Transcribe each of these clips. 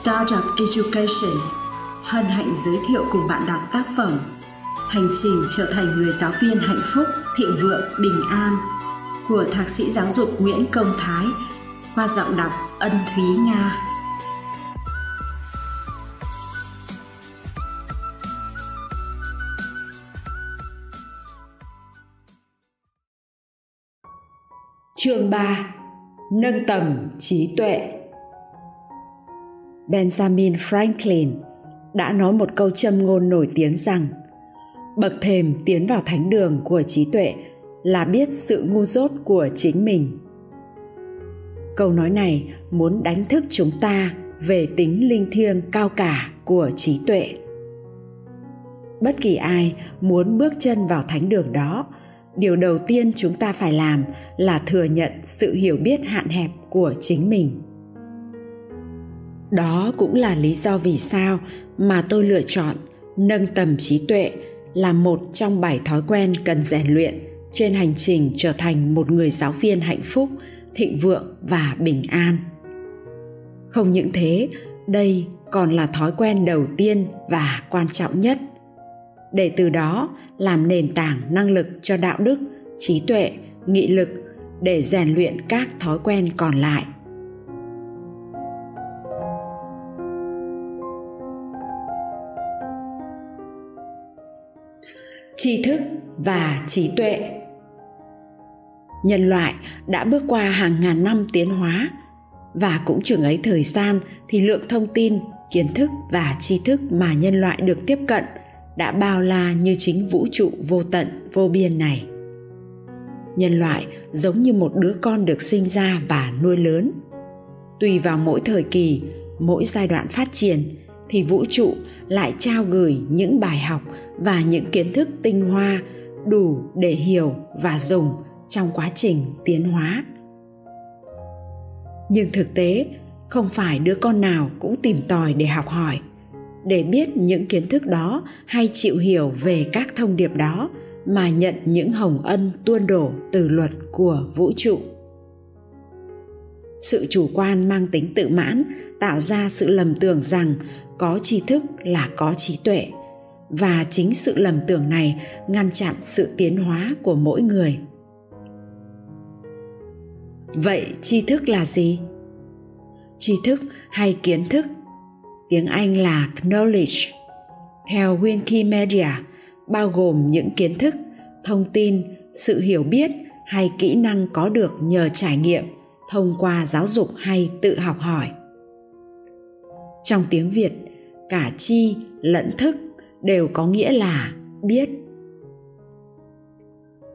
Startup Education hân hạnh giới thiệu cùng bạn đọc tác phẩm Hành trình trở thành người giáo viên hạnh phúc, thịnh vượng, bình an của Thạc sĩ giáo dục Nguyễn Công Thái qua giọng đọc Ân Thúy Nga. Chương 3 Nâng tầm trí tuệ Benjamin Franklin đã nói một câu châm ngôn nổi tiếng rằng, bậc thềm tiến vào thánh đường của trí tuệ là biết sự ngu dốt của chính mình. Câu nói này muốn đánh thức chúng ta về tính linh thiêng cao cả của trí tuệ. Bất kỳ ai muốn bước chân vào thánh đường đó, điều đầu tiên chúng ta phải làm là thừa nhận sự hiểu biết hạn hẹp của chính mình đó cũng là lý do vì sao mà tôi lựa chọn nâng tầm trí tuệ là một trong bảy thói quen cần rèn luyện trên hành trình trở thành một người giáo viên hạnh phúc, thịnh vượng và bình an. Không những thế, đây còn là thói quen đầu tiên và quan trọng nhất. Để từ đó làm nền tảng năng lực cho đạo đức, trí tuệ, nghị lực để rèn luyện các thói quen còn lại. Tri thức và trí tuệ. Nhân loại đã bước qua hàng ngàn năm tiến hóa và cũng chừng ấy thời gian thì lượng thông tin, kiến thức và tri thức mà nhân loại được tiếp cận đã bao la như chính vũ trụ vô tận, vô biên này. Nhân loại giống như một đứa con được sinh ra và nuôi lớn. Tùy vào mỗi thời kỳ, mỗi giai đoạn phát triển thì vũ trụ lại trao gửi những bài học và những kiến thức tinh hoa đủ để hiểu và dùng trong quá trình tiến hóa. Nhưng thực tế, không phải đứa con nào cũng tìm tòi để học hỏi, để biết những kiến thức đó hay chịu hiểu về các thông điệp đó mà nhận những hồng ân tuôn đổ từ luật của vũ trụ. Sự chủ quan mang tính tự mãn tạo ra sự lầm tưởng rằng có tri thức là có trí tuệ. Và chính sự lầm tưởng này ngăn chặn sự tiến hóa của mỗi người. Vậy tri thức là gì? Tri thức hay kiến thức? Tiếng anh là knowledge. Theo wikimedia, bao gồm những kiến thức, thông tin, sự hiểu biết hay kỹ năng có được nhờ trải nghiệm thông qua giáo dục hay tự học hỏi. Trong tiếng việt cả chi, lẫn thức đều có nghĩa là biết.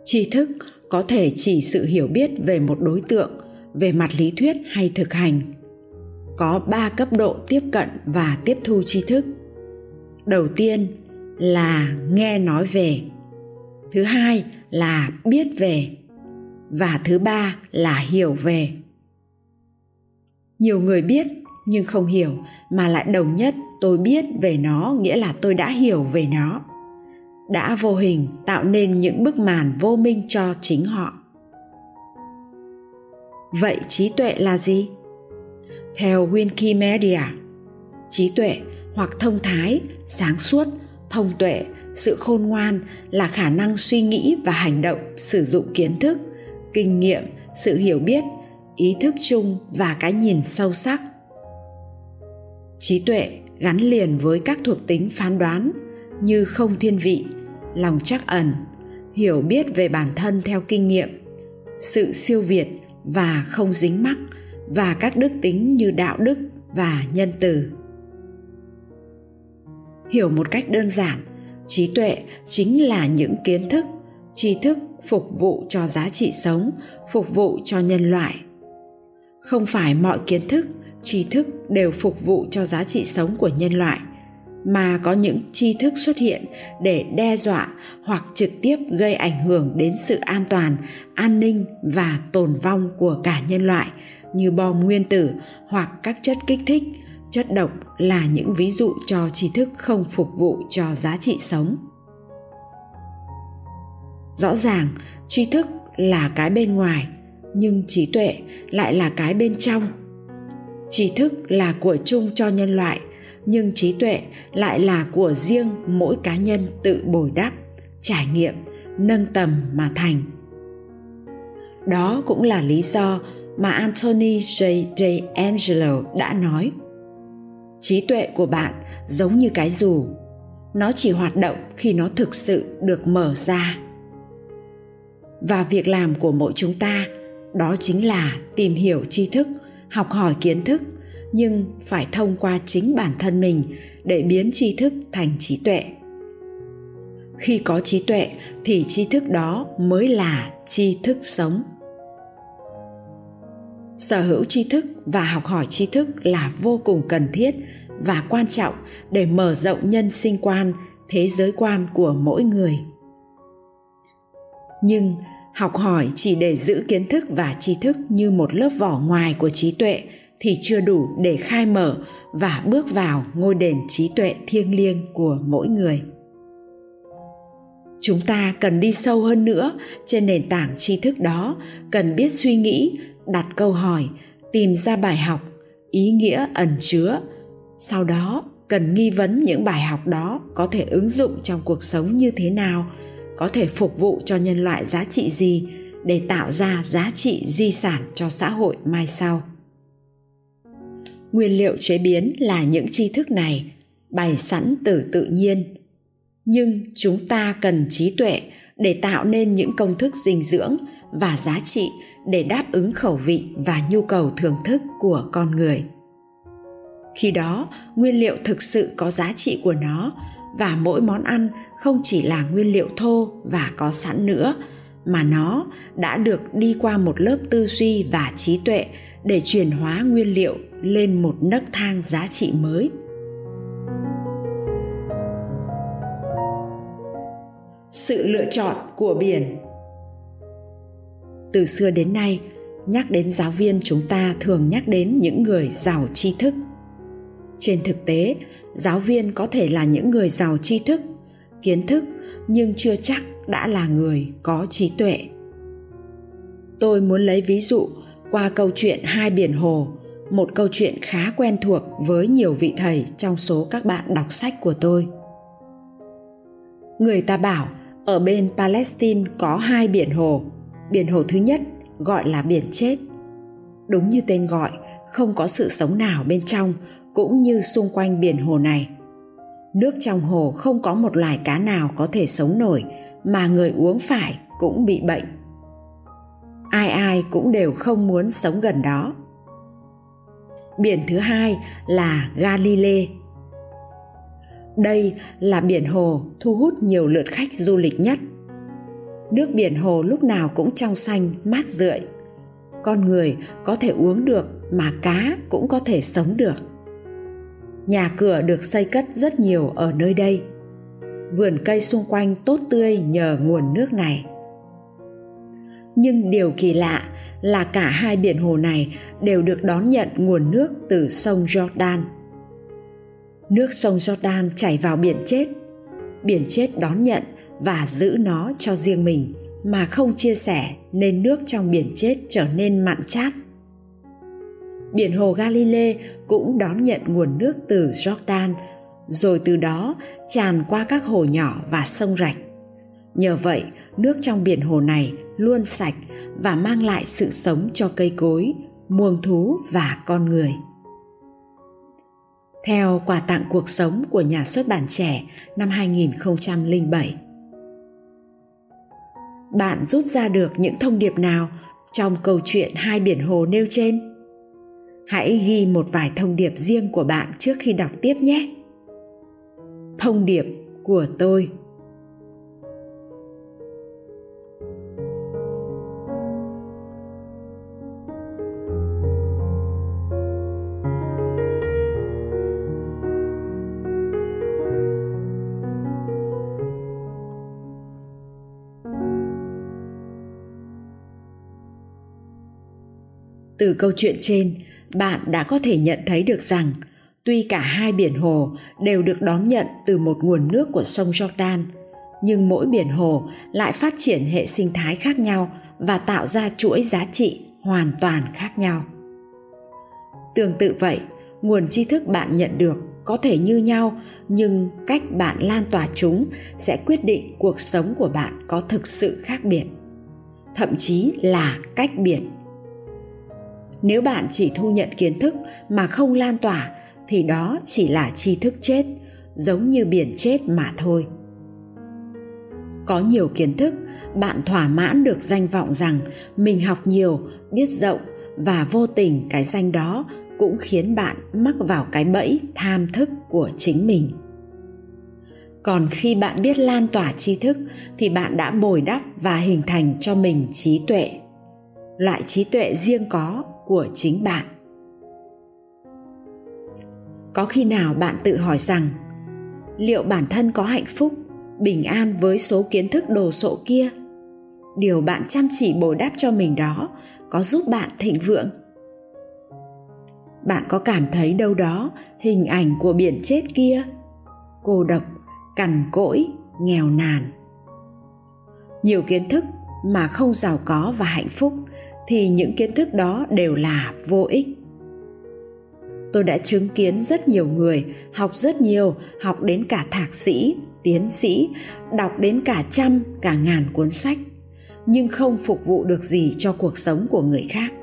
Tri thức có thể chỉ sự hiểu biết về một đối tượng, về mặt lý thuyết hay thực hành. Có ba cấp độ tiếp cận và tiếp thu tri thức. Đầu tiên là nghe nói về. Thứ hai là biết về. Và thứ ba là hiểu về. Nhiều người biết nhưng không hiểu, mà lại đồng nhất tôi biết về nó nghĩa là tôi đã hiểu về nó. Đã vô hình, tạo nên những bức màn vô minh cho chính họ. Vậy trí tuệ là gì? Theo wikimedia, trí tuệ hoặc thông thái, sáng suốt, thông tuệ, sự khôn ngoan là khả năng suy nghĩ và hành động, sử dụng kiến thức, kinh nghiệm, sự hiểu biết, ý thức chung và cái nhìn sâu sắc trí tuệ gắn liền với các thuộc tính phán đoán như không thiên vị, lòng trắc ẩn, hiểu biết về bản thân theo kinh nghiệm, sự siêu việt và không dính mắc, và các đức tính như đạo đức và nhân từ. Hiểu một cách đơn giản, trí tuệ chính là những kiến thức, tri thức phục vụ cho giá trị sống, phục vụ cho nhân loại. Không phải mọi kiến thức tri thức đều phục vụ cho giá trị sống của nhân loại, mà có những tri thức xuất hiện để đe dọa hoặc trực tiếp gây ảnh hưởng đến sự an toàn, an ninh và tồn vong của cả nhân loại, như bom nguyên tử hoặc các chất kích thích. Chất độc là những ví dụ cho tri thức không phục vụ cho giá trị sống. Rõ ràng, tri thức là cái bên ngoài, nhưng trí tuệ lại là cái bên trong. Tri thức là của chung cho nhân loại, nhưng trí tuệ lại là của riêng mỗi cá nhân tự bồi đắp, trải nghiệm, nâng tầm mà thành đó cũng là lý do mà Anthony J. J. Angelo đã nói, trí tuệ của bạn giống như cái dù, nó chỉ hoạt động khi nó thực sự được mở ra và việc làm của mỗi chúng ta, đó chính là tìm hiểu tri thức học hỏi kiến thức, nhưng phải thông qua chính bản thân mình để biến tri thức thành trí tuệ. Khi có trí tuệ thì tri thức đó mới là tri thức sống. Sở hữu tri thức và học hỏi tri thức là vô cùng cần thiết và quan trọng để mở rộng nhân sinh quan, thế giới quan của mỗi người. Nhưng học hỏi chỉ để giữ kiến thức và tri thức như một lớp vỏ ngoài của trí tuệ thì chưa đủ để khai mở và bước vào ngôi đền trí tuệ thiêng liêng của mỗi người. Chúng ta cần đi sâu hơn nữa trên nền tảng tri thức đó, cần biết suy nghĩ, đặt câu hỏi, tìm ra bài học, ý nghĩa ẩn chứa. Sau đó, cần nghi vấn những bài học đó có thể ứng dụng trong cuộc sống như thế nào có thể phục vụ cho nhân loại giá trị gì để tạo ra giá trị di sản cho xã hội mai sau. Nguyên liệu chế biến là những tri thức này, bày sẵn từ tự nhiên. Nhưng chúng ta cần trí tuệ để tạo nên những công thức dinh dưỡng và giá trị để đáp ứng khẩu vị và nhu cầu thưởng thức của con người. Khi đó, nguyên liệu thực sự có giá trị của nó và mỗi món ăn không chỉ là nguyên liệu thô và có sẵn nữa, mà nó đã được đi qua một lớp tư duy và trí tuệ để chuyển hóa nguyên liệu lên một nấc thang giá trị mới. Sự lựa chọn của biển. Từ xưa đến nay, nhắc đến giáo viên chúng ta thường nhắc đến những người giàu tri thức. Trên thực tế, giáo viên có thể là những người giàu tri thức kiến thức, nhưng chưa chắc đã là người có trí tuệ. Tôi muốn lấy ví dụ qua câu chuyện hai biển hồ, một câu chuyện khá quen thuộc với nhiều vị thầy trong số các bạn đọc sách của tôi. Người ta bảo, ở bên palestine có hai biển hồ. Biển hồ thứ nhất gọi là biển chết. Đúng như tên gọi, không có sự sống nào bên trong cũng như xung quanh biển hồ này nước trong hồ không có một loài cá nào có thể sống nổi mà người uống phải cũng bị bệnh ai ai cũng đều không muốn sống gần đó biển thứ hai là Galilee. Đây là biển hồ thu hút nhiều lượt khách du lịch nhất. Nước biển hồ lúc nào cũng trong xanh, mát rượi. Con người có thể uống được mà cá cũng có thể sống được. Nhà cửa được xây cất rất nhiều ở nơi đây. Vườn cây xung quanh tốt tươi nhờ nguồn nước này. Nhưng điều kỳ lạ là cả hai biển hồ này đều được đón nhận nguồn nước từ sông Jordan. Nước sông Jordan chảy vào biển chết. Biển chết đón nhận và giữ nó cho riêng mình, mà không chia sẻ nên nước trong biển chết trở nên mặn chát. Biển hồ Galilee cũng đón nhận nguồn nước từ Jordan, rồi từ đó tràn qua các hồ nhỏ và sông rạch. Nhờ vậy, nước trong biển hồ này luôn sạch và mang lại sự sống cho cây cối, muông thú và con người. Theo quà tặng cuộc sống của nhà xuất bản trẻ năm 2007. Bạn rút ra được những thông điệp nào trong câu chuyện hai biển hồ nêu trên? Hãy ghi một vài thông điệp riêng của bạn trước khi đọc tiếp nhé. Thông điệp của tôi từ câu chuyện trên bạn đã có thể nhận thấy được rằng tuy cả hai biển hồ đều được đón nhận từ một nguồn nước của sông jordan nhưng mỗi biển hồ lại phát triển hệ sinh thái khác nhau và tạo ra chuỗi giá trị hoàn toàn khác nhau. Tương tự vậy, nguồn tri thức bạn nhận được có thể như nhau nhưng cách bạn lan tỏa chúng sẽ quyết định cuộc sống của bạn có thực sự khác biệt thậm chí là cách biệt nếu bạn chỉ thu nhận kiến thức mà không lan tỏa, thì đó chỉ là tri thức chết, giống như biển chết mà thôi. Có nhiều kiến thức, bạn thỏa mãn được danh vọng rằng mình học nhiều, biết rộng và vô tình cái danh đó cũng khiến bạn mắc vào cái bẫy tham thức của chính mình. Còn khi bạn biết lan tỏa tri thức, thì bạn đã bồi đắp và hình thành cho mình trí tuệ. Loại trí tuệ riêng có của chính bạn. Có khi nào bạn tự hỏi rằng, liệu bản thân có hạnh phúc, bình an với số kiến thức đồ sộ kia? Điều bạn chăm chỉ bồi đáp cho mình đó có giúp bạn thịnh vượng? Bạn có cảm thấy đâu đó hình ảnh của biển chết kia? Cô độc, cằn cỗi, nghèo nàn. Nhiều kiến thức mà không giàu có và hạnh phúc thì những kiến thức đó đều là vô ích. Tôi đã chứng kiến rất nhiều người học rất nhiều, học đến cả thạc sĩ, tiến sĩ, đọc đến cả trăm, cả ngàn cuốn sách, nhưng không phục vụ được gì cho cuộc sống của người khác.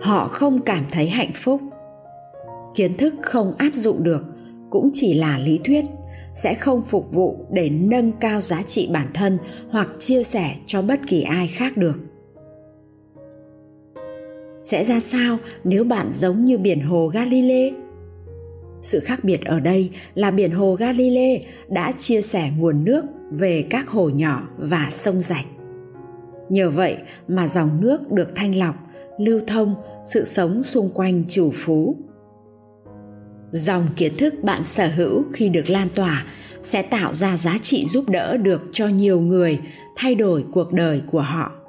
Họ không cảm thấy hạnh phúc. Kiến thức không áp dụng được cũng chỉ là lý thuyết, sẽ không phục vụ để nâng cao giá trị bản thân hoặc chia sẻ cho bất kỳ ai khác được sẽ ra sao nếu bạn giống như biển hồ Galilee? Sự khác biệt ở đây là biển hồ Galilee đã chia sẻ nguồn nước về các hồ nhỏ và sông rạch. Nhờ vậy mà dòng nước được thanh lọc, lưu thông, sự sống xung quanh chủ phú. Dòng kiến thức bạn sở hữu khi được lan tỏa sẽ tạo ra giá trị giúp đỡ được cho nhiều người thay đổi cuộc đời của họ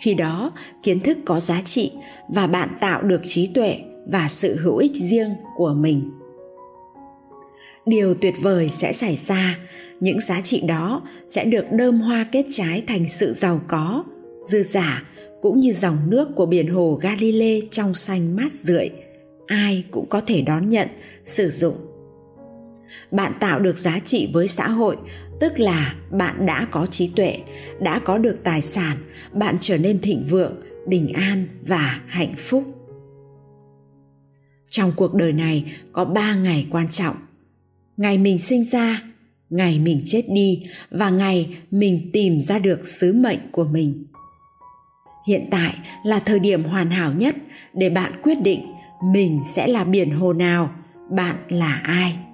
khi đó, kiến thức có giá trị và bạn tạo được trí tuệ và sự hữu ích riêng của mình. Điều tuyệt vời sẽ xảy ra. Những giá trị đó sẽ được đơm hoa kết trái thành sự giàu có, dư giả, cũng như dòng nước của biển hồ Galilee trong xanh mát rượi. Ai cũng có thể đón nhận, sử dụng. Bạn tạo được giá trị với xã hội tức là bạn đã có trí tuệ, đã có được tài sản, bạn trở nên thịnh vượng, bình an và hạnh phúc. Trong cuộc đời này, có ba ngày quan trọng. Ngày mình sinh ra, ngày mình chết đi và ngày mình tìm ra được sứ mệnh của mình. Hiện tại là thời điểm hoàn hảo nhất để bạn quyết định mình sẽ là biển hồ nào, bạn là ai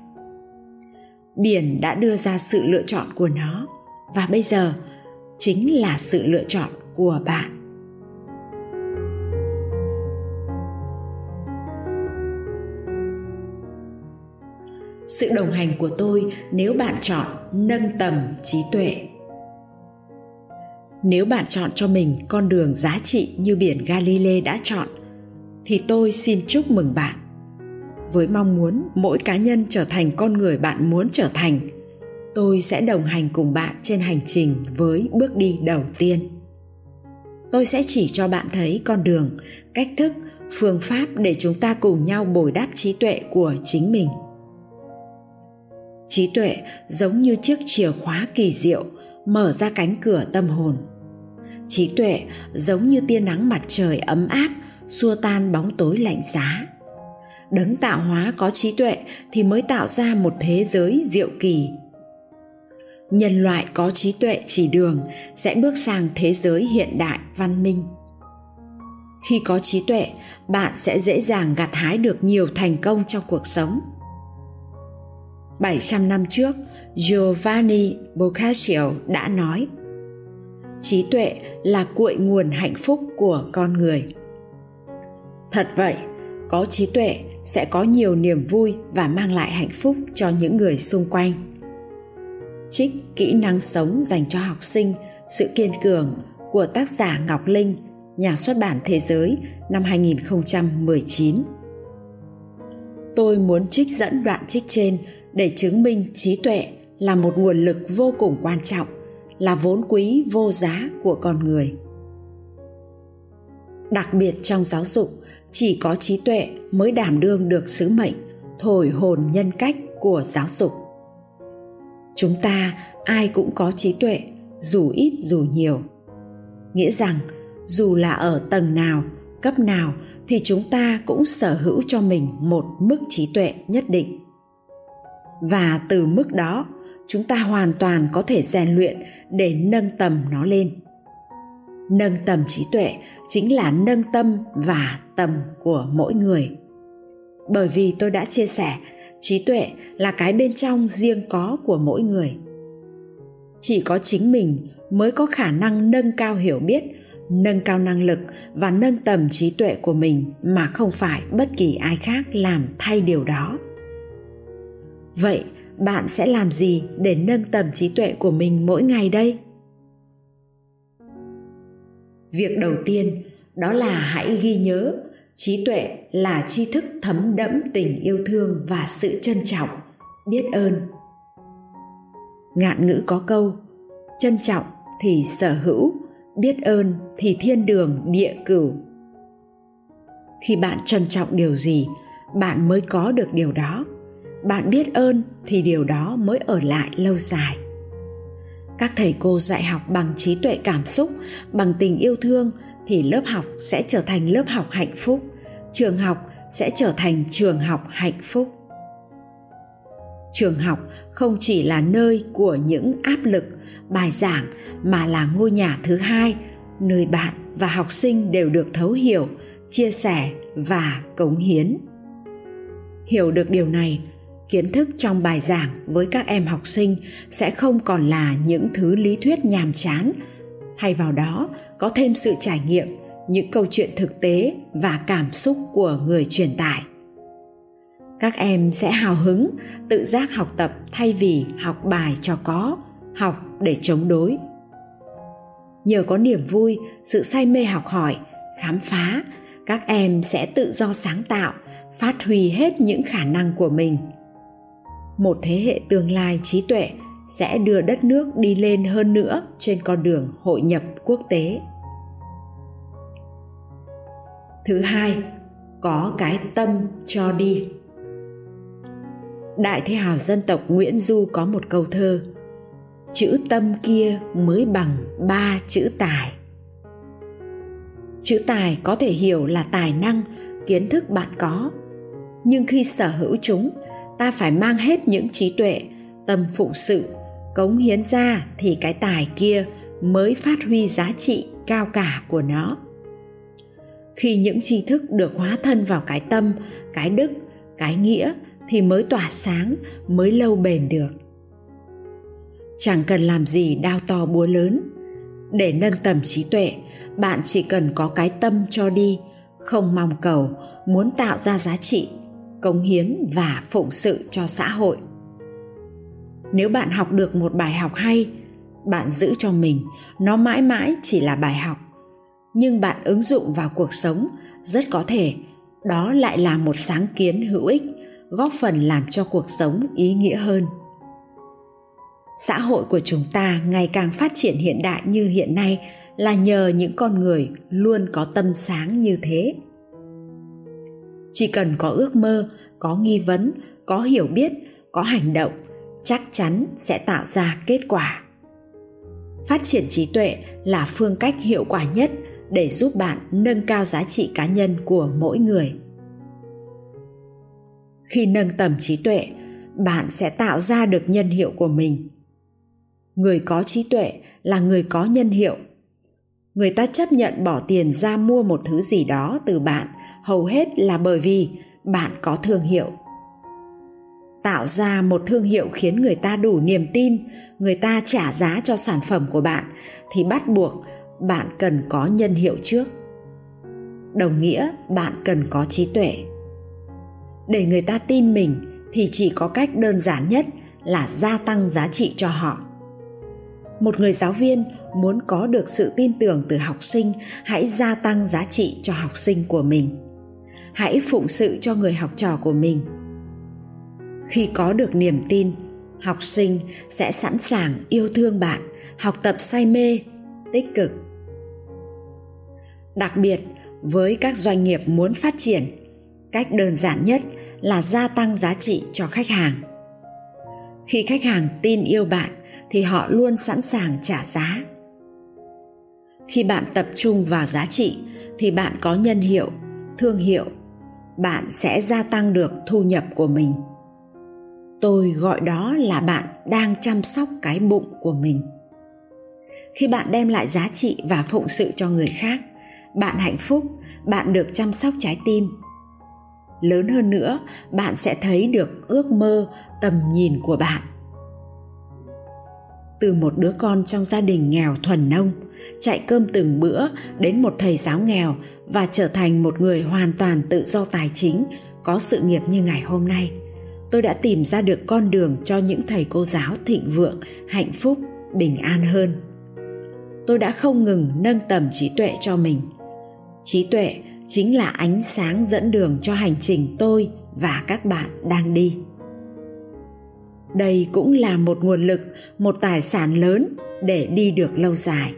biển đã đưa ra sự lựa chọn của nó. Và bây giờ, chính là sự lựa chọn của bạn. Sự đồng hành của tôi nếu bạn chọn nâng tầm trí tuệ. Nếu bạn chọn cho mình con đường giá trị như biển Galilee đã chọn, thì tôi xin chúc mừng bạn với mong muốn mỗi cá nhân trở thành con người bạn muốn trở thành. Tôi sẽ đồng hành cùng bạn trên hành trình với bước đi đầu tiên. Tôi sẽ chỉ cho bạn thấy con đường, cách thức, phương pháp để chúng ta cùng nhau bồi đắp trí tuệ của chính mình. Trí tuệ giống như chiếc chìa khóa kỳ diệu, mở ra cánh cửa tâm hồn. Trí tuệ giống như tia nắng mặt trời ấm áp, xua tan bóng tối lạnh giá đấng tạo hóa có trí tuệ thì mới tạo ra một thế giới diệu kỳ. Nhân loại có trí tuệ chỉ đường sẽ bước sang thế giới hiện đại văn minh. Khi có trí tuệ bạn sẽ dễ dàng gặt hái được nhiều thành công trong cuộc sống. 700 năm trước, Giovanni Boccaccio đã nói Trí tuệ là cuội nguồn hạnh phúc của con người. Thật vậy, có trí tuệ sẽ có nhiều niềm vui và mang lại hạnh phúc cho những người xung quanh. Trích kỹ năng sống dành cho học sinh, sự kiên cường của tác giả Ngọc Linh, nhà xuất bản thế giới năm 2019 tôi muốn trích dẫn đoạn trích trên để chứng minh trí tuệ là một nguồn lực vô cùng quan trọng, là vốn quý vô giá của con người. Đặc biệt trong giáo dục chỉ có trí tuệ mới đảm đương được sứ mệnh, thổi hồn nhân cách của giáo dục. Chúng ta ai cũng có trí tuệ, dù ít dù nhiều. Nghĩa rằng, dù là ở tầng nào, cấp nào, thì chúng ta cũng sở hữu cho mình một mức trí tuệ nhất định. Và từ mức đó, chúng ta hoàn toàn có thể rèn luyện để nâng tầm nó lên nâng tầm trí tuệ chính là nâng tâm và tầm của mỗi người. Bởi vì tôi đã chia sẻ, trí tuệ là cái bên trong riêng có của mỗi người. Chỉ có chính mình mới có khả năng nâng cao hiểu biết, nâng cao năng lực và nâng tầm trí tuệ của mình mà không phải bất kỳ ai khác làm thay điều đó. Vậy, bạn sẽ làm gì để nâng tầm trí tuệ của mình mỗi ngày đây? Việc đầu tiên, đó là hãy ghi nhớ, trí tuệ là tri thức thấm đẫm tình yêu thương và sự trân trọng. Biết ơn. Ngạn ngữ có câu, trân trọng thì sở hữu, biết ơn thì thiên đường địa cửu. Khi bạn trân trọng điều gì, bạn mới có được điều đó. Bạn biết ơn thì điều đó mới ở lại lâu dài các thầy cô dạy học bằng trí tuệ cảm xúc, bằng tình yêu thương thì lớp học sẽ trở thành lớp học hạnh phúc, trường học sẽ trở thành trường học hạnh phúc. Trường học không chỉ là nơi của những áp lực, bài giảng mà là ngôi nhà thứ hai, nơi bạn và học sinh đều được thấu hiểu, chia sẻ và cống hiến. Hiểu được điều này kiến thức trong bài giảng với các em học sinh sẽ không còn là những thứ lý thuyết nhàm chán. Thay vào đó, có thêm sự trải nghiệm, những câu chuyện thực tế và cảm xúc của người truyền tải. Các em sẽ hào hứng, tự giác học tập thay vì học bài cho có, học để chống đối. Nhờ có niềm vui, sự say mê học hỏi, khám phá, các em sẽ tự do sáng tạo, phát huy hết những khả năng của mình một thế hệ tương lai trí tuệ sẽ đưa đất nước đi lên hơn nữa trên con đường hội nhập quốc tế. Thứ hai, có cái tâm cho đi. Đại thế hào dân tộc nguyễn du có một câu thơ, chữ tâm kia mới bằng ba chữ tài. Chữ tài có thể hiểu là tài năng, kiến thức bạn có, nhưng khi sở hữu chúng ta phải mang hết những trí tuệ, tâm phụng sự, cống hiến ra thì cái tài kia mới phát huy giá trị cao cả của nó. Khi những tri thức được hóa thân vào cái tâm, cái đức, cái nghĩa thì mới tỏa sáng, mới lâu bền được. Chẳng cần làm gì đao to búa lớn. Để nâng tầm trí tuệ, bạn chỉ cần có cái tâm cho đi, không mong cầu, muốn tạo ra giá trị cống hiến và phụng sự cho xã hội. Nếu bạn học được một bài học hay, bạn giữ cho mình, nó mãi mãi chỉ là bài học. Nhưng bạn ứng dụng vào cuộc sống, rất có thể đó lại là một sáng kiến hữu ích, góp phần làm cho cuộc sống ý nghĩa hơn. Xã hội của chúng ta ngày càng phát triển hiện đại như hiện nay là nhờ những con người luôn có tâm sáng như thế chỉ cần có ước mơ, có nghi vấn, có hiểu biết, có hành động, chắc chắn sẽ tạo ra kết quả. Phát triển trí tuệ là phương cách hiệu quả nhất để giúp bạn nâng cao giá trị cá nhân của mỗi người. Khi nâng tầm trí tuệ, bạn sẽ tạo ra được nhân hiệu của mình. Người có trí tuệ là người có nhân hiệu người ta chấp nhận bỏ tiền ra mua một thứ gì đó từ bạn, hầu hết là bởi vì bạn có thương hiệu. Tạo ra một thương hiệu khiến người ta đủ niềm tin, người ta trả giá cho sản phẩm của bạn, thì bắt buộc bạn cần có nhân hiệu trước. Đồng nghĩa, bạn cần có trí tuệ. Để người ta tin mình, thì chỉ có cách đơn giản nhất là gia tăng giá trị cho họ một người giáo viên muốn có được sự tin tưởng từ học sinh, hãy gia tăng giá trị cho học sinh của mình. Hãy phụng sự cho người học trò của mình. Khi có được niềm tin, học sinh sẽ sẵn sàng yêu thương bạn, học tập say mê, tích cực. Đặc biệt, với các doanh nghiệp muốn phát triển, cách đơn giản nhất là gia tăng giá trị cho khách hàng khi khách hàng tin yêu bạn, thì họ luôn sẵn sàng trả giá. Khi bạn tập trung vào giá trị, thì bạn có nhân hiệu, thương hiệu, bạn sẽ gia tăng được thu nhập của mình. Tôi gọi đó là bạn đang chăm sóc cái bụng của mình. Khi bạn đem lại giá trị và phụng sự cho người khác, bạn hạnh phúc, bạn được chăm sóc trái tim lớn hơn nữa, bạn sẽ thấy được ước mơ, tầm nhìn của bạn. Từ một đứa con trong gia đình nghèo thuần nông, chạy cơm từng bữa đến một thầy giáo nghèo và trở thành một người hoàn toàn tự do tài chính, có sự nghiệp như ngày hôm nay, tôi đã tìm ra được con đường cho những thầy cô giáo thịnh vượng, hạnh phúc, bình an hơn. Tôi đã không ngừng nâng tầm trí tuệ cho mình. Trí tuệ chính là ánh sáng dẫn đường cho hành trình tôi và các bạn đang đi. Đây cũng là một nguồn lực, một tài sản lớn để đi được lâu dài.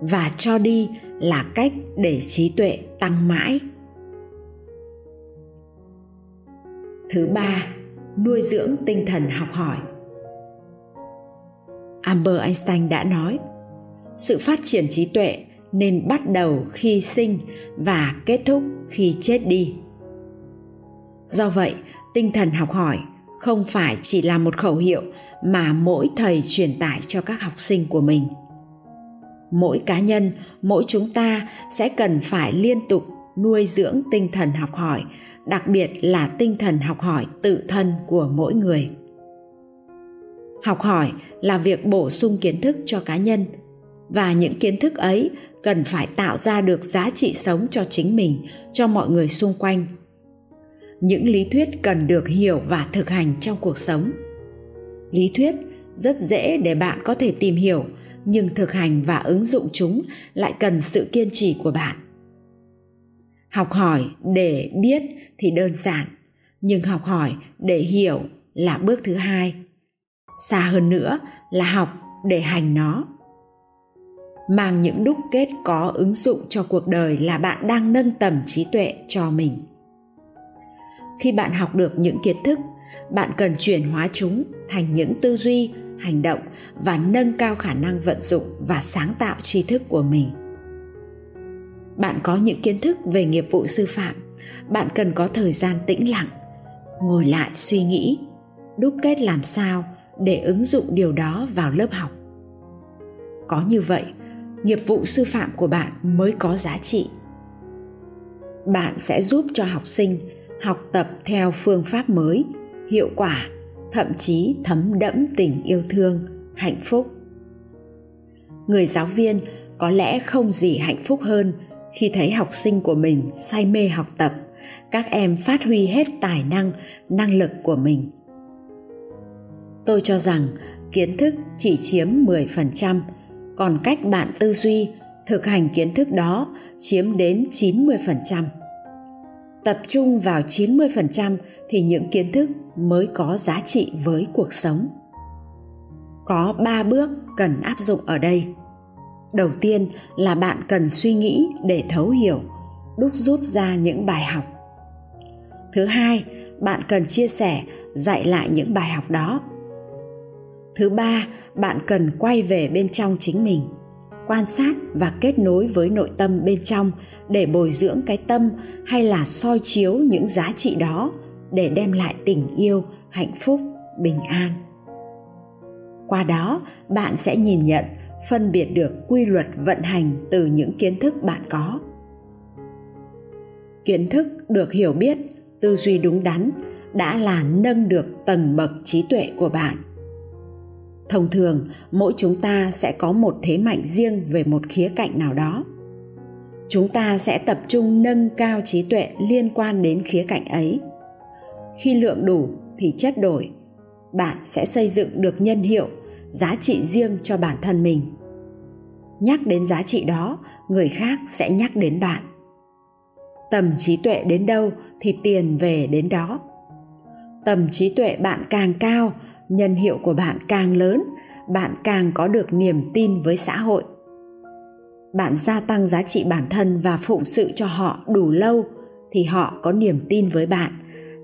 Và cho đi là cách để trí tuệ tăng mãi. Thứ ba, nuôi dưỡng tinh thần học hỏi. Amber einstein đã nói, sự phát triển trí tuệ nên bắt đầu khi sinh và kết thúc khi chết đi. Do vậy, tinh thần học hỏi không phải chỉ là một khẩu hiệu mà mỗi thầy truyền tải cho các học sinh của mình. Mỗi cá nhân, mỗi chúng ta sẽ cần phải liên tục nuôi dưỡng tinh thần học hỏi, đặc biệt là tinh thần học hỏi tự thân của mỗi người. Học hỏi là việc bổ sung kiến thức cho cá nhân và những kiến thức ấy cần phải tạo ra được giá trị sống cho chính mình, cho mọi người xung quanh. Những lý thuyết cần được hiểu và thực hành trong cuộc sống. Lý thuyết rất dễ để bạn có thể tìm hiểu, nhưng thực hành và ứng dụng chúng lại cần sự kiên trì của bạn. Học hỏi để biết thì đơn giản, nhưng học hỏi để hiểu là bước thứ hai. Xa hơn nữa là học để hành nó mang những đúc kết có ứng dụng cho cuộc đời là bạn đang nâng tầm trí tuệ cho mình. Khi bạn học được những kiến thức, bạn cần chuyển hóa chúng thành những tư duy, hành động và nâng cao khả năng vận dụng và sáng tạo tri thức của mình. Bạn có những kiến thức về nghiệp vụ sư phạm, bạn cần có thời gian tĩnh lặng, ngồi lại suy nghĩ, đúc kết làm sao để ứng dụng điều đó vào lớp học. Có như vậy nghiệp vụ sư phạm của bạn mới có giá trị. Bạn sẽ giúp cho học sinh học tập theo phương pháp mới hiệu quả thậm chí thấm đẫm tình yêu thương hạnh phúc. Người giáo viên có lẽ không gì hạnh phúc hơn khi thấy học sinh của mình say mê học tập các em phát huy hết tài năng năng lực của mình. Tôi cho rằng kiến thức chỉ chiếm 10%, còn cách bạn tư duy, thực hành kiến thức đó chiếm đến 90%. Tập trung vào 90% thì những kiến thức mới có giá trị với cuộc sống. Có 3 bước cần áp dụng ở đây. Đầu tiên là bạn cần suy nghĩ để thấu hiểu, đúc rút ra những bài học. Thứ hai, bạn cần chia sẻ, dạy lại những bài học đó thứ ba, bạn cần quay về bên trong chính mình. Quan sát và kết nối với nội tâm bên trong để bồi dưỡng cái tâm hay là soi chiếu những giá trị đó để đem lại tình yêu, hạnh phúc, bình an. Qua đó, bạn sẽ nhìn nhận, phân biệt được quy luật vận hành từ những kiến thức bạn có. Kiến thức được hiểu biết, tư duy đúng đắn đã là nâng được tầng bậc trí tuệ của bạn thông thường, mỗi chúng ta sẽ có một thế mạnh riêng về một khía cạnh nào đó. Chúng ta sẽ tập trung nâng cao trí tuệ liên quan đến khía cạnh ấy. Khi lượng đủ thì chất đổi, bạn sẽ xây dựng được nhân hiệu, giá trị riêng cho bản thân mình. Nhắc đến giá trị đó, người khác sẽ nhắc đến bạn. Tầm trí tuệ đến đâu thì tiền về đến đó. Tầm trí tuệ bạn càng cao nhân hiệu của bạn càng lớn, bạn càng có được niềm tin với xã hội. Bạn gia tăng giá trị bản thân và phụng sự cho họ đủ lâu thì họ có niềm tin với bạn,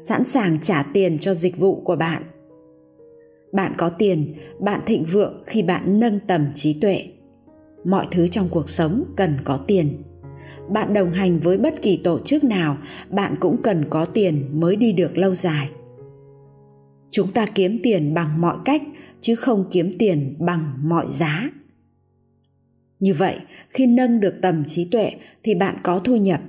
sẵn sàng trả tiền cho dịch vụ của bạn. Bạn có tiền, bạn thịnh vượng khi bạn nâng tầm trí tuệ. Mọi thứ trong cuộc sống cần có tiền. Bạn đồng hành với bất kỳ tổ chức nào, bạn cũng cần có tiền mới đi được lâu dài chúng ta kiếm tiền bằng mọi cách, chứ không kiếm tiền bằng mọi giá. Như vậy, khi nâng được tầm trí tuệ thì bạn có thu nhập.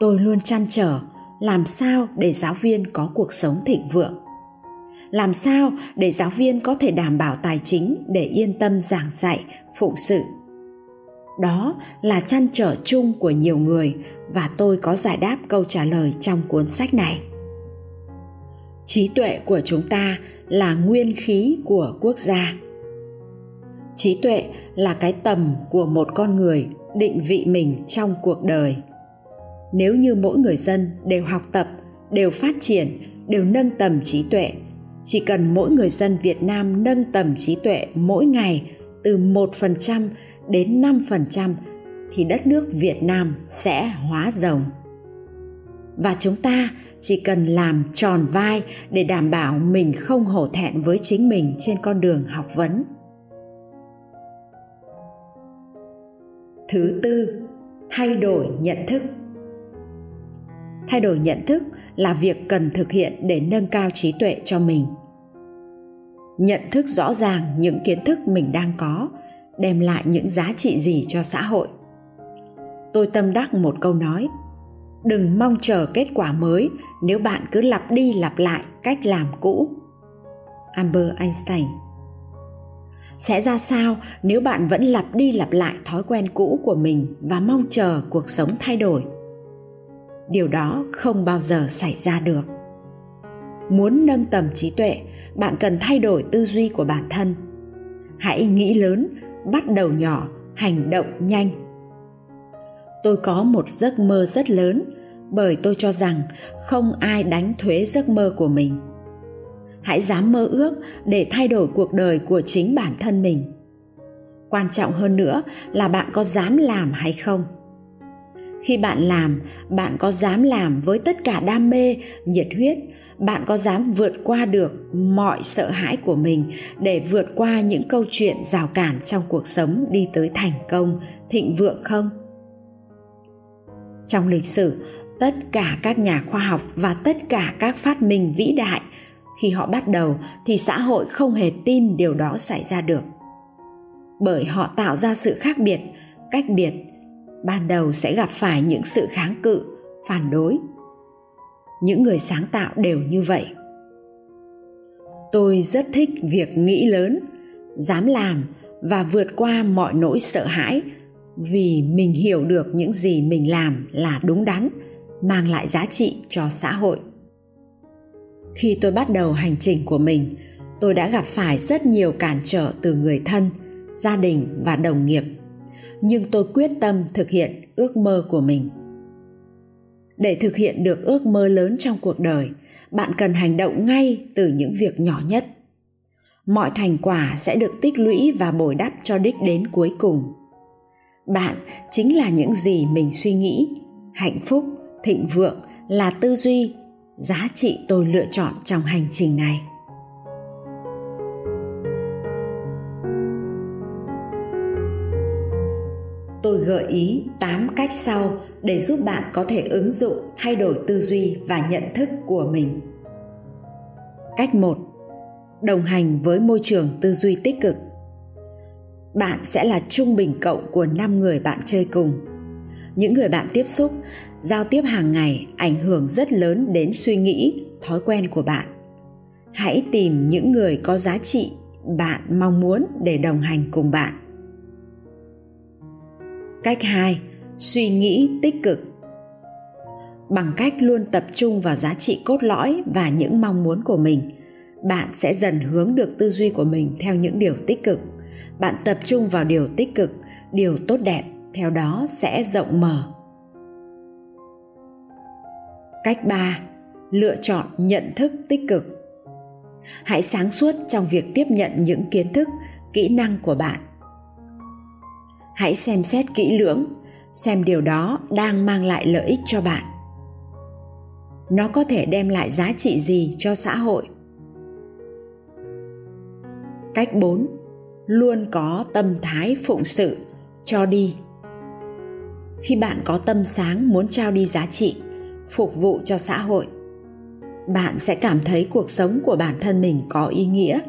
Tôi luôn chăn trở, làm sao để giáo viên có cuộc sống thịnh vượng? Làm sao để giáo viên có thể đảm bảo tài chính để yên tâm giảng dạy, phụng sự? Đó là chăn trở chung của nhiều người và tôi có giải đáp câu trả lời trong cuốn sách này trí tuệ của chúng ta là nguyên khí của quốc gia trí tuệ là cái tầm của một con người định vị mình trong cuộc đời nếu như mỗi người dân đều học tập, đều phát triển, đều nâng tầm trí tuệ, chỉ cần mỗi người dân Việt Nam nâng tầm trí tuệ mỗi ngày từ 1% đến 5% thì đất nước Việt Nam sẽ hóa rồng. Và chúng ta chỉ cần làm tròn vai để đảm bảo mình không hổ thẹn với chính mình trên con đường học vấn. Thứ tư, thay đổi nhận thức. Thay đổi nhận thức là việc cần thực hiện để nâng cao trí tuệ cho mình. Nhận thức rõ ràng những kiến thức mình đang có đem lại những giá trị gì cho xã hội tôi tâm đắc một câu nói đừng mong chờ kết quả mới, nếu bạn cứ lặp đi lặp lại cách làm cũ. Albert einstein. Sẽ ra sao nếu bạn vẫn lặp đi lặp lại thói quen cũ của mình và mong chờ cuộc sống thay đổi? Điều đó không bao giờ xảy ra được. Muốn nâng tầm trí tuệ, bạn cần thay đổi tư duy của bản thân. Hãy nghĩ lớn, bắt đầu nhỏ, hành động nhanh tôi có một giấc mơ rất lớn, bởi tôi cho rằng không ai đánh thuế giấc mơ của mình. Hãy dám mơ ước để thay đổi cuộc đời của chính bản thân mình. Quan trọng hơn nữa là bạn có dám làm hay không. Khi bạn làm, bạn có dám làm với tất cả đam mê, nhiệt huyết, bạn có dám vượt qua được mọi sợ hãi của mình để vượt qua những câu chuyện rào cản trong cuộc sống đi tới thành công, thịnh vượng không? Trong lịch sử, tất cả các nhà khoa học và tất cả các phát minh vĩ đại, khi họ bắt đầu thì xã hội không hề tin điều đó xảy ra được. Bởi họ tạo ra sự khác biệt, cách biệt, ban đầu sẽ gặp phải những sự kháng cự, phản đối. Những người sáng tạo đều như vậy. Tôi rất thích việc nghĩ lớn, dám làm và vượt qua mọi nỗi sợ hãi vì mình hiểu được những gì mình làm là đúng đắn, mang lại giá trị cho xã hội. Khi tôi bắt đầu hành trình của mình, tôi đã gặp phải rất nhiều cản trở từ người thân, gia đình và đồng nghiệp. Nhưng tôi quyết tâm thực hiện ước mơ của mình. Để thực hiện được ước mơ lớn trong cuộc đời, bạn cần hành động ngay từ những việc nhỏ nhất. Mọi thành quả sẽ được tích lũy và bồi đắp cho đích đến cuối cùng bạn chính là những gì mình suy nghĩ hạnh phúc, thịnh vượng là tư duy, giá trị tôi lựa chọn trong hành trình này tôi gợi ý 8 cách sau để giúp bạn có thể ứng dụng, thay đổi tư duy và nhận thức của mình. Cách 1. Đồng hành với môi trường tư duy tích cực. Bạn sẽ là trung bình cộng của 5 người bạn chơi cùng. Những người bạn tiếp xúc, giao tiếp hàng ngày ảnh hưởng rất lớn đến suy nghĩ, thói quen của bạn. Hãy tìm những người có giá trị bạn mong muốn để đồng hành cùng bạn Cách 2. Suy nghĩ tích cực. Bằng cách luôn tập trung vào giá trị cốt lõi và những mong muốn của mình, bạn sẽ dần hướng được tư duy của mình theo những điều tích cực. Bạn tập trung vào điều tích cực, điều tốt đẹp, theo đó sẽ rộng mở. Cách 3. Lựa chọn nhận thức tích cực. Hãy sáng suốt trong việc tiếp nhận những kiến thức, kỹ năng của bạn hãy xem xét kỹ lưỡng xem điều đó đang mang lại lợi ích cho bạn nó có thể đem lại giá trị gì cho xã hội cách 4 luôn có tâm thái phụng sự. Cho đi. Khi bạn có tâm sáng muốn trao đi giá trị, phục vụ cho xã hội, bạn sẽ cảm thấy cuộc sống của bản thân mình có ý nghĩa.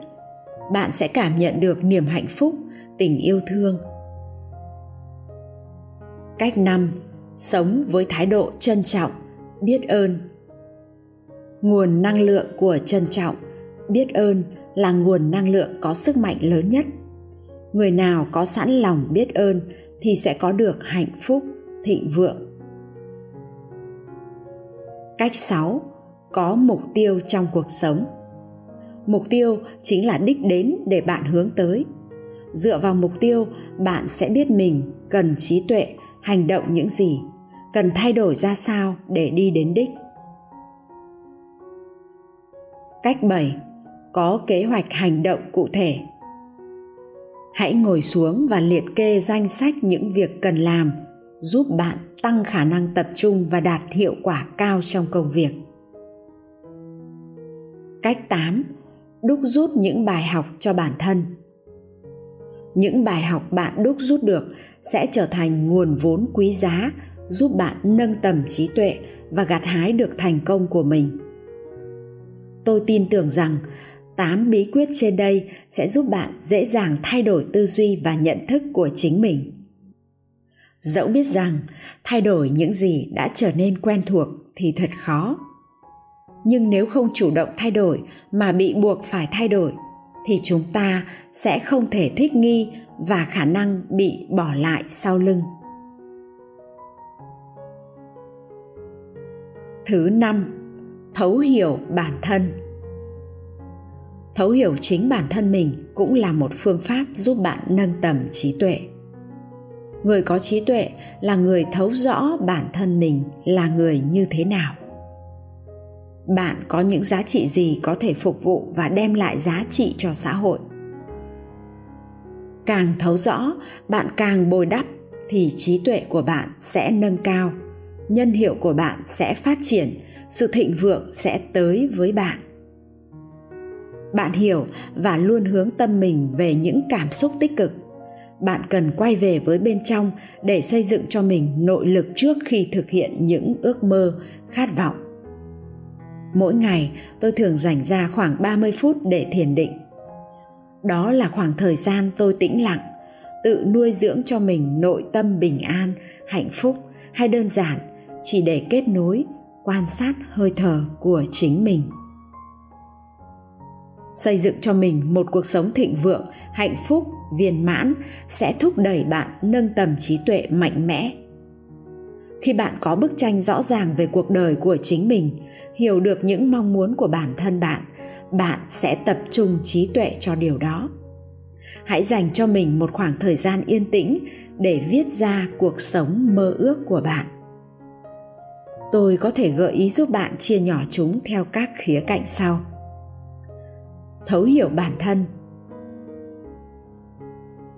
Bạn sẽ cảm nhận được niềm hạnh phúc, tình yêu thương. Cách năm, sống với thái độ trân trọng, biết ơn. Nguồn năng lượng của trân trọng, biết ơn là nguồn năng lượng có sức mạnh lớn nhất người nào có sẵn lòng biết ơn thì sẽ có được hạnh phúc, thịnh vượng. Cách 6 có mục tiêu trong cuộc sống. Mục tiêu chính là đích đến để bạn hướng tới. Dựa vào mục tiêu, bạn sẽ biết mình, cần trí tuệ, hành động những gì, cần thay đổi ra sao để đi đến đích. Cách 7 có kế hoạch hành động cụ thể hãy ngồi xuống và liệt kê danh sách những việc cần làm, giúp bạn tăng khả năng tập trung và đạt hiệu quả cao trong công việc. Cách 8. Đúc rút những bài học cho bản thân. Những bài học bạn đúc rút được sẽ trở thành nguồn vốn quý giá, giúp bạn nâng tầm trí tuệ và gặt hái được thành công của mình. Tôi tin tưởng rằng 8 bí quyết trên đây sẽ giúp bạn dễ dàng thay đổi tư duy và nhận thức của chính mình. Dẫu biết rằng thay đổi những gì đã trở nên quen thuộc thì thật khó. Nhưng nếu không chủ động thay đổi mà bị buộc phải thay đổi thì chúng ta sẽ không thể thích nghi và khả năng bị bỏ lại sau lưng. Thứ năm, thấu hiểu bản thân thấu hiểu chính bản thân mình cũng là một phương pháp giúp bạn nâng tầm trí tuệ. Người có trí tuệ là người thấu rõ bản thân mình là người như thế nào. Bạn có những giá trị gì có thể phục vụ và đem lại giá trị cho xã hội? Càng thấu rõ, bạn càng bồi đắp thì trí tuệ của bạn sẽ nâng cao, nhân hiệu của bạn sẽ phát triển, sự thịnh vượng sẽ tới với bạn bạn hiểu và luôn hướng tâm mình về những cảm xúc tích cực. Bạn cần quay về với bên trong để xây dựng cho mình nội lực trước khi thực hiện những ước mơ, khát vọng. Mỗi ngày, tôi thường dành ra khoảng 30 phút để thiền định. Đó là khoảng thời gian tôi tĩnh lặng, tự nuôi dưỡng cho mình nội tâm bình an, hạnh phúc hay đơn giản chỉ để kết nối, quan sát hơi thở của chính mình xây dựng cho mình một cuộc sống thịnh vượng, hạnh phúc, viên mãn sẽ thúc đẩy bạn nâng tầm trí tuệ mạnh mẽ. Khi bạn có bức tranh rõ ràng về cuộc đời của chính mình, hiểu được những mong muốn của bản thân bạn bạn sẽ tập trung trí tuệ cho điều đó. Hãy dành cho mình một khoảng thời gian yên tĩnh để viết ra cuộc sống mơ ước của bạn. Tôi có thể gợi ý giúp bạn chia nhỏ chúng theo các khía cạnh sau thấu hiểu bản thân.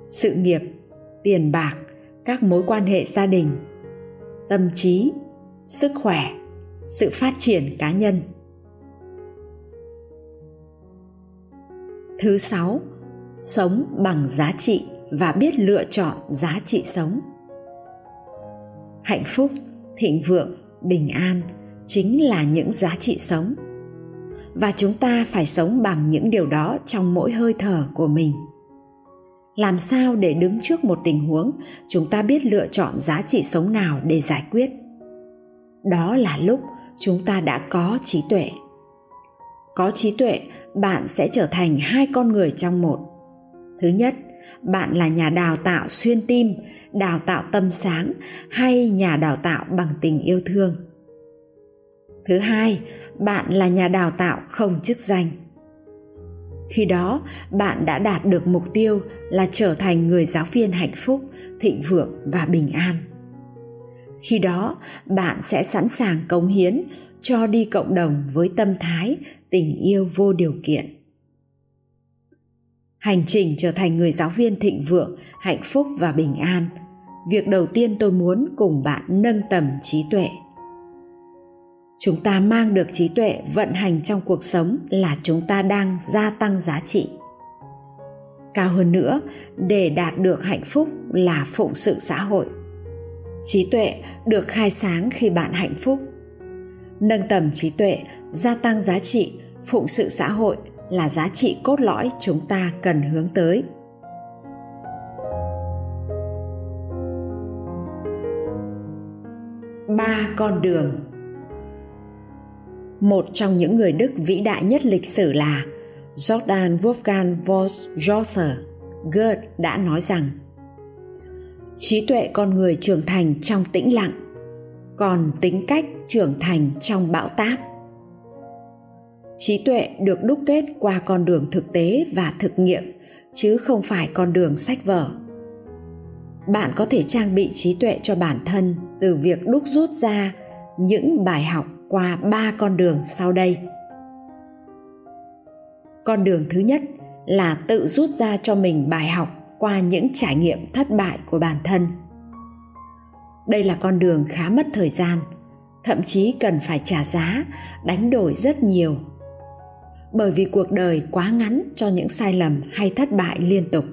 Sự nghiệp, tiền bạc, các mối quan hệ gia đình, tâm trí, sức khỏe, sự phát triển cá nhân. Thứ sáu, sống bằng giá trị và biết lựa chọn giá trị sống. Hạnh phúc, thịnh vượng, bình an chính là những giá trị sống và chúng ta phải sống bằng những điều đó trong mỗi hơi thở của mình. Làm sao để đứng trước một tình huống chúng ta biết lựa chọn giá trị sống nào để giải quyết? Đó là lúc chúng ta đã có trí tuệ. Có trí tuệ, bạn sẽ trở thành hai con người trong một. Thứ nhất, bạn là nhà đào tạo xuyên tim, đào tạo tâm sáng hay nhà đào tạo bằng tình yêu thương thứ hai, bạn là nhà đào tạo không chức danh. Khi đó, bạn đã đạt được mục tiêu là trở thành người giáo viên hạnh phúc, thịnh vượng và bình an. Khi đó, bạn sẽ sẵn sàng cống hiến cho đi cộng đồng với tâm thái, tình yêu vô điều kiện. Hành trình trở thành người giáo viên thịnh vượng, hạnh phúc và bình an. Việc đầu tiên tôi muốn cùng bạn nâng tầm trí tuệ chúng ta mang được trí tuệ vận hành trong cuộc sống là chúng ta đang gia tăng giá trị. Cao hơn nữa, để đạt được hạnh phúc là phụng sự xã hội. Trí tuệ được khai sáng khi bạn hạnh phúc. Nâng tầm trí tuệ, gia tăng giá trị, phụng sự xã hội là giá trị cốt lõi chúng ta cần hướng tới. Ba con đường một trong những người đức vĩ đại nhất lịch sử là Jordan Wolfgang von Goethe Goethe đã nói rằng, trí tuệ con người trưởng thành trong tĩnh lặng, còn tính cách trưởng thành trong bão táp. Trí tuệ được đúc kết qua con đường thực tế và thực nghiệm, chứ không phải con đường sách vở. Bạn có thể trang bị trí tuệ cho bản thân từ việc đúc rút ra những bài học qua ba con đường sau đây. Con đường thứ nhất là tự rút ra cho mình bài học qua những trải nghiệm thất bại của bản thân. Đây là con đường khá mất thời gian, thậm chí cần phải trả giá, đánh đổi rất nhiều. Bởi vì cuộc đời quá ngắn cho những sai lầm hay thất bại liên tục.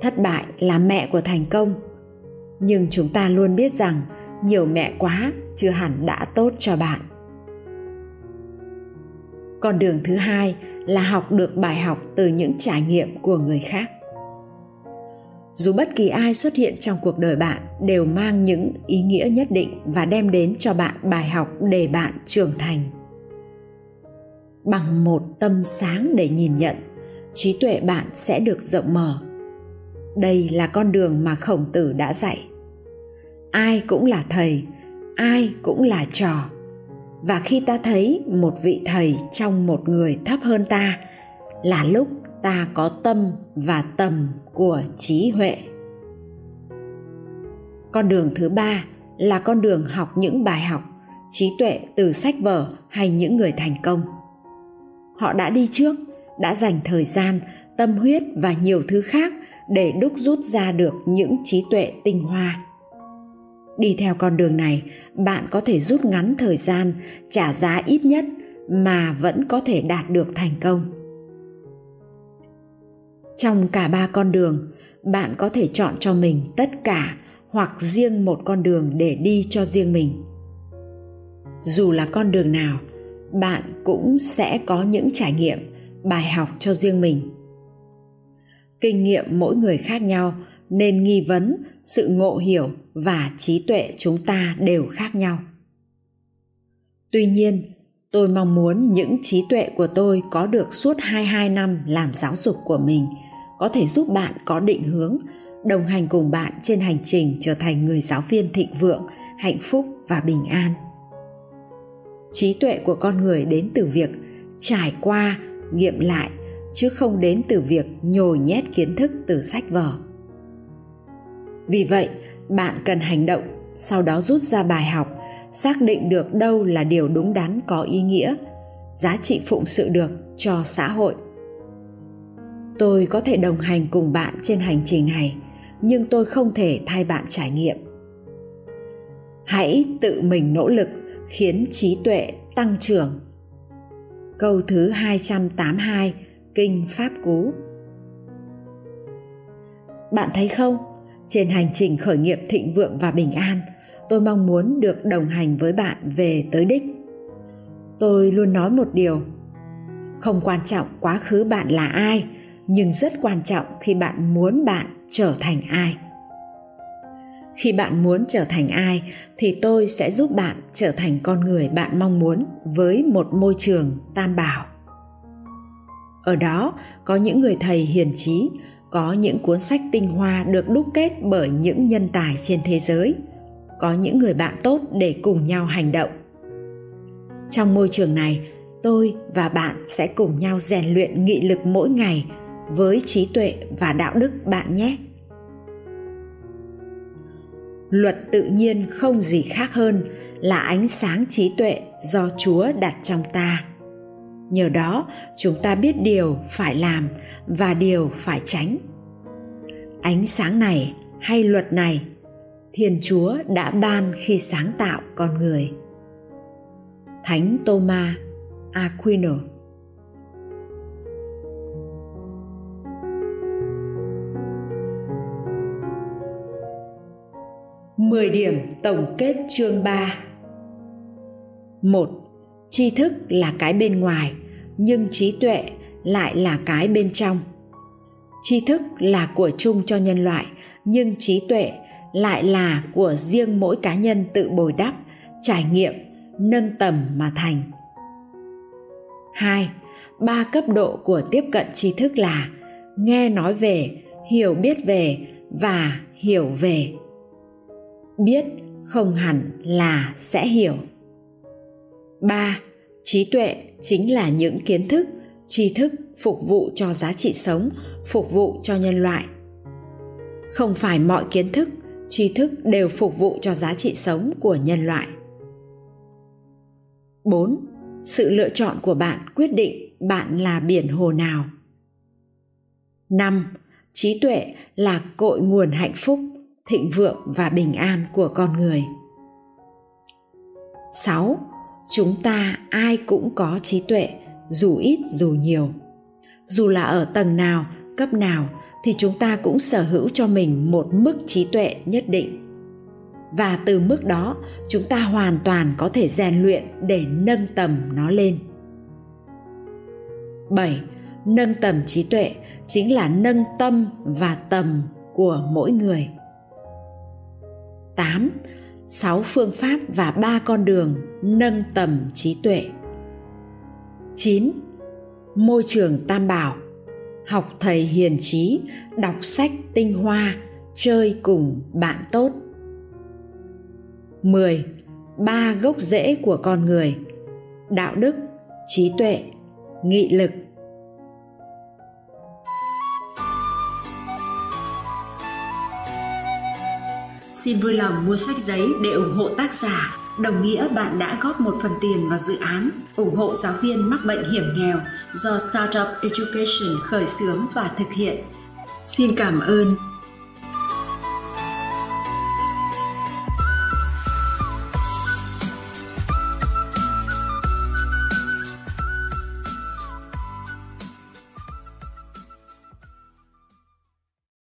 Thất bại là mẹ của thành công, nhưng chúng ta luôn biết rằng nhiều mẹ quá, chưa hẳn đã tốt cho bạn. Con đường thứ hai là học được bài học từ những trải nghiệm của người khác. Dù bất kỳ ai xuất hiện trong cuộc đời bạn đều mang những ý nghĩa nhất định và đem đến cho bạn bài học để bạn trưởng thành. Bằng một tâm sáng để nhìn nhận, trí tuệ bạn sẽ được rộng mở. Đây là con đường mà khổng tử đã dạy ai cũng là thầy, ai cũng là trò. Và khi ta thấy một vị thầy trong một người thấp hơn ta, là lúc ta có tâm và tầm của trí huệ. Con đường thứ ba là con đường học những bài học, trí tuệ từ sách vở hay những người thành công. Họ đã đi trước, đã dành thời gian, tâm huyết và nhiều thứ khác để đúc rút ra được những trí tuệ tinh hoa đi theo con đường này, bạn có thể rút ngắn thời gian, trả giá ít nhất mà vẫn có thể đạt được thành công. Trong cả ba con đường, bạn có thể chọn cho mình tất cả hoặc riêng một con đường để đi cho riêng mình. Dù là con đường nào, bạn cũng sẽ có những trải nghiệm, bài học cho riêng mình. Kinh nghiệm mỗi người khác nhau nên nghi vấn, sự ngộ hiểu và trí tuệ chúng ta đều khác nhau. Tuy nhiên, tôi mong muốn những trí tuệ của tôi có được suốt 22 năm làm giáo dục của mình, có thể giúp bạn có định hướng, đồng hành cùng bạn trên hành trình trở thành người giáo viên thịnh vượng, hạnh phúc và bình an. Trí tuệ của con người đến từ việc trải qua, nghiệm lại, chứ không đến từ việc nhồi nhét kiến thức từ sách vở vì vậy, bạn cần hành động, sau đó rút ra bài học, xác định được đâu là điều đúng đắn có ý nghĩa, giá trị phụng sự được cho xã hội. Tôi có thể đồng hành cùng bạn trên hành trình này, nhưng tôi không thể thay bạn trải nghiệm. Hãy tự mình nỗ lực khiến trí tuệ tăng trưởng. Câu thứ 282 kinh Pháp Cú. Bạn thấy không? Trên hành trình khởi nghiệp thịnh vượng và bình an, tôi mong muốn được đồng hành với bạn về tới đích. Tôi luôn nói một điều, không quan trọng quá khứ bạn là ai, nhưng rất quan trọng khi bạn muốn bạn trở thành ai khi bạn muốn trở thành ai thì tôi sẽ giúp bạn trở thành con người bạn mong muốn với một môi trường tam bảo ở đó có những người thầy hiền trí có những cuốn sách tinh hoa được đúc kết bởi những nhân tài trên thế giới, có những người bạn tốt để cùng nhau hành động. Trong môi trường này, tôi và bạn sẽ cùng nhau rèn luyện nghị lực mỗi ngày với trí tuệ và đạo đức bạn nhé. Luật tự nhiên không gì khác hơn là ánh sáng trí tuệ do chúa đặt trong ta nhờ đó, chúng ta biết điều phải làm và điều phải tránh. Ánh sáng này hay luật này, thiên chúa đã ban khi sáng tạo con người. Thánh Thomas aquino. 10 điểm tổng kết chương 3 1. Tri thức là cái bên ngoài, nhưng trí tuệ lại là cái bên trong. Tri thức là của chung cho nhân loại, nhưng trí tuệ lại là của riêng mỗi cá nhân tự bồi đắp, trải nghiệm, nâng tầm mà thành. 2. Ba cấp độ của tiếp cận tri thức là nghe nói về, hiểu biết về và hiểu về biết không hẳn là sẽ hiểu 3. Trí tuệ chính là những kiến thức, tri thức phục vụ cho giá trị sống, phục vụ cho nhân loại. Không phải mọi kiến thức, tri thức đều phục vụ cho giá trị sống của nhân loại. 4. Sự lựa chọn của bạn quyết định bạn là biển hồ nào. 5. Trí tuệ là cội nguồn hạnh phúc thịnh vượng và bình an của con người 6. Chúng ta ai cũng có trí tuệ, dù ít dù nhiều. Dù là ở tầng nào, cấp nào thì chúng ta cũng sở hữu cho mình một mức trí tuệ nhất định. Và từ mức đó, chúng ta hoàn toàn có thể rèn luyện để nâng tầm nó lên. 7. Nâng tầm trí tuệ chính là nâng tâm và tầm của mỗi người 8. 6 phương pháp và 3 con đường nâng tầm trí tuệ. 9. Môi trường tam bảo Học thầy hiền trí, đọc sách tinh hoa, chơi cùng bạn tốt. 10. Ba gốc rễ của con người Đạo đức, trí tuệ, nghị lực Xin vui lòng mua sách giấy để ủng hộ tác giả, đồng nghĩa bạn đã góp một phần tiền vào dự án ủng hộ giáo viên mắc bệnh hiểm nghèo do Startup Education khởi xướng và thực hiện. Xin cảm ơn